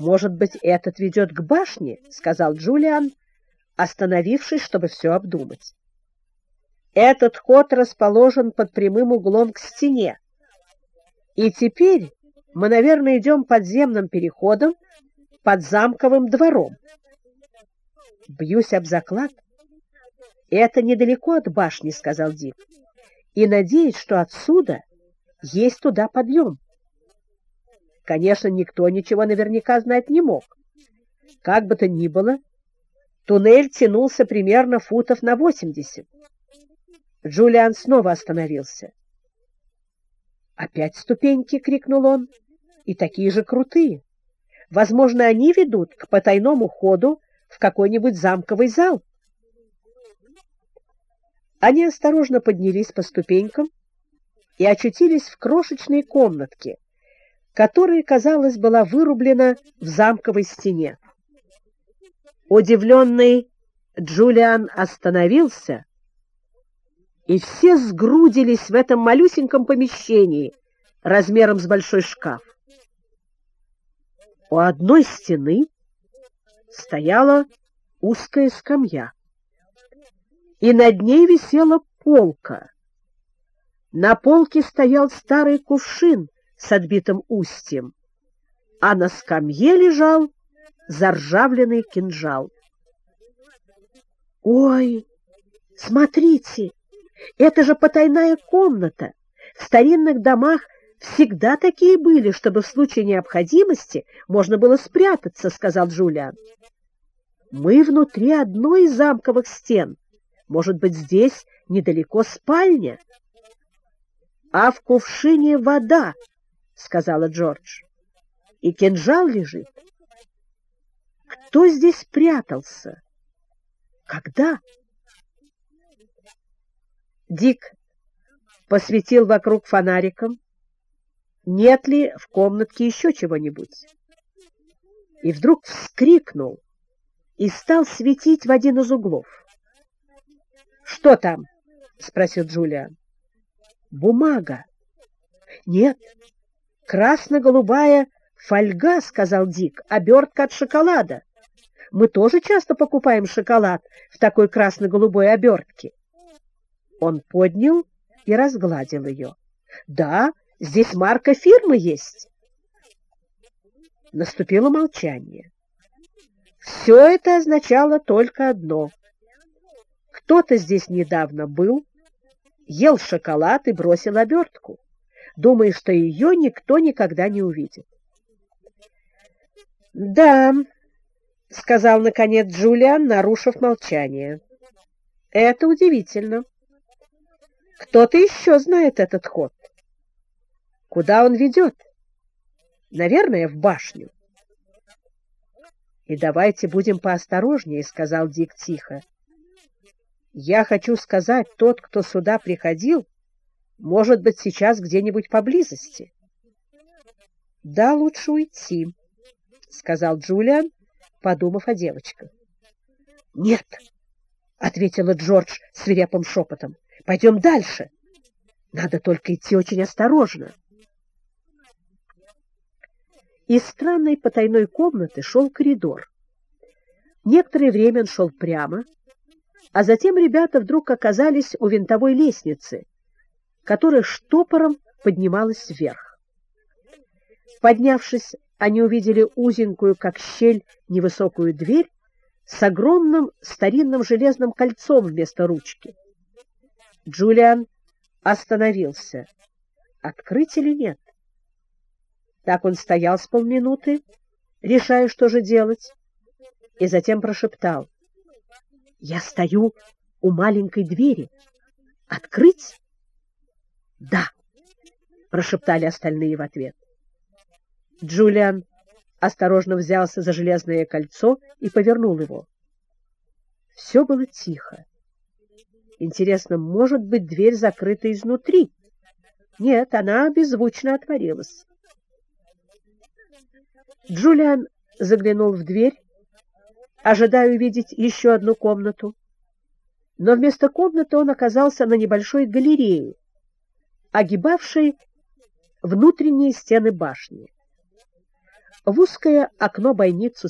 «Может быть, этот ведет к башне?» — сказал Джулиан, остановившись, чтобы все обдумать. «Этот ход расположен под прямым углом к стене. И теперь мы, наверное, идем подземным переходом под замковым двором. Бьюсь об заклад. Это недалеко от башни, — сказал Дик, — и надеюсь, что отсюда есть туда подъем. Конечно, никто ничего наверняка знать не мог. Как бы то ни было, туннель тянулся примерно футов на восемьдесят. Джулиан снова остановился. «Опять ступеньки!» — крикнул он. «И такие же крутые! Возможно, они ведут к потайному ходу в какой-нибудь замковый зал». Они осторожно поднялись по ступенькам и очутились в крошечной комнатке, которая, казалось, была вырублена в замковой стене. Удивленный Джулиан остановился, и все сгрудились в этом малюсеньком помещении размером с большой шкаф. У одной стены стояла узкая скамья, и над ней висела полка. На полке стоял старый кувшин с отбитым устьем, а на скамье лежал заржавленный кинжал. «Ой, смотрите, это же потайная комната! В старинных домах всегда такие были, чтобы в случае необходимости можно было спрятаться», — сказал Джулиан. «Мы внутри одной из замковых стен. Может быть, здесь недалеко спальня?» «А в кувшине вода», — сказала Джордж. «И кинжал лежит. Кто здесь прятался? Когда?» Дик посветил вокруг фонариком, нет ли в комнатке еще чего-нибудь. И вдруг вскрикнул и стал светить в один из углов. «Что там?» — спросил Джулиан. «Бумага». «Нет, красно-голубая фольга», — сказал Дик, — «обертка от шоколада. Мы тоже часто покупаем шоколад в такой красно-голубой обертке». Он поднял и разгладил ее. «Да, здесь марка фирмы есть». Наступило молчание. Все это означало только одно. Кто-то здесь недавно был, ел шоколад и бросил обертку, думая, что ее никто никогда не увидит. «Да», — сказал, наконец, Джулиан, нарушив молчание, — «это удивительно. Кто-то еще знает этот ход. Куда он ведет? Наверное, в башню. И давайте будем поосторожнее, сказал Дик тихо. Я хочу сказать, тот, кто сюда приходил, может быть сейчас где-нибудь поблизости. Да, лучше уйти, сказал Джулиан, подумав о девочках. Нет, ответила Джордж свирепым шепотом. Пойдем дальше. Надо только идти очень осторожно. Из странной потайной комнаты шел коридор. Некоторое время он шел прямо, а затем ребята вдруг оказались у винтовой лестницы, которая штопором поднималась вверх. Поднявшись, они увидели узенькую, как щель, невысокую дверь с огромным старинным железным кольцом вместо ручки. Джулиан остановился. Открыть или нет? Так он стоял с полминуты, решая, что же делать, и затем прошептал. «Я стою у маленькой двери. Открыть?» «Да», — прошептали остальные в ответ. Джулиан осторожно взялся за железное кольцо и повернул его. Все было тихо. Интересно, может быть, дверь закрыта изнутри? Нет, она беззвучно отворилась. Джулиан заглянул в дверь, ожидая увидеть еще одну комнату. Но вместо комнаты он оказался на небольшой галерее, огибавшей внутренние стены башни. в узкое окно-бойницу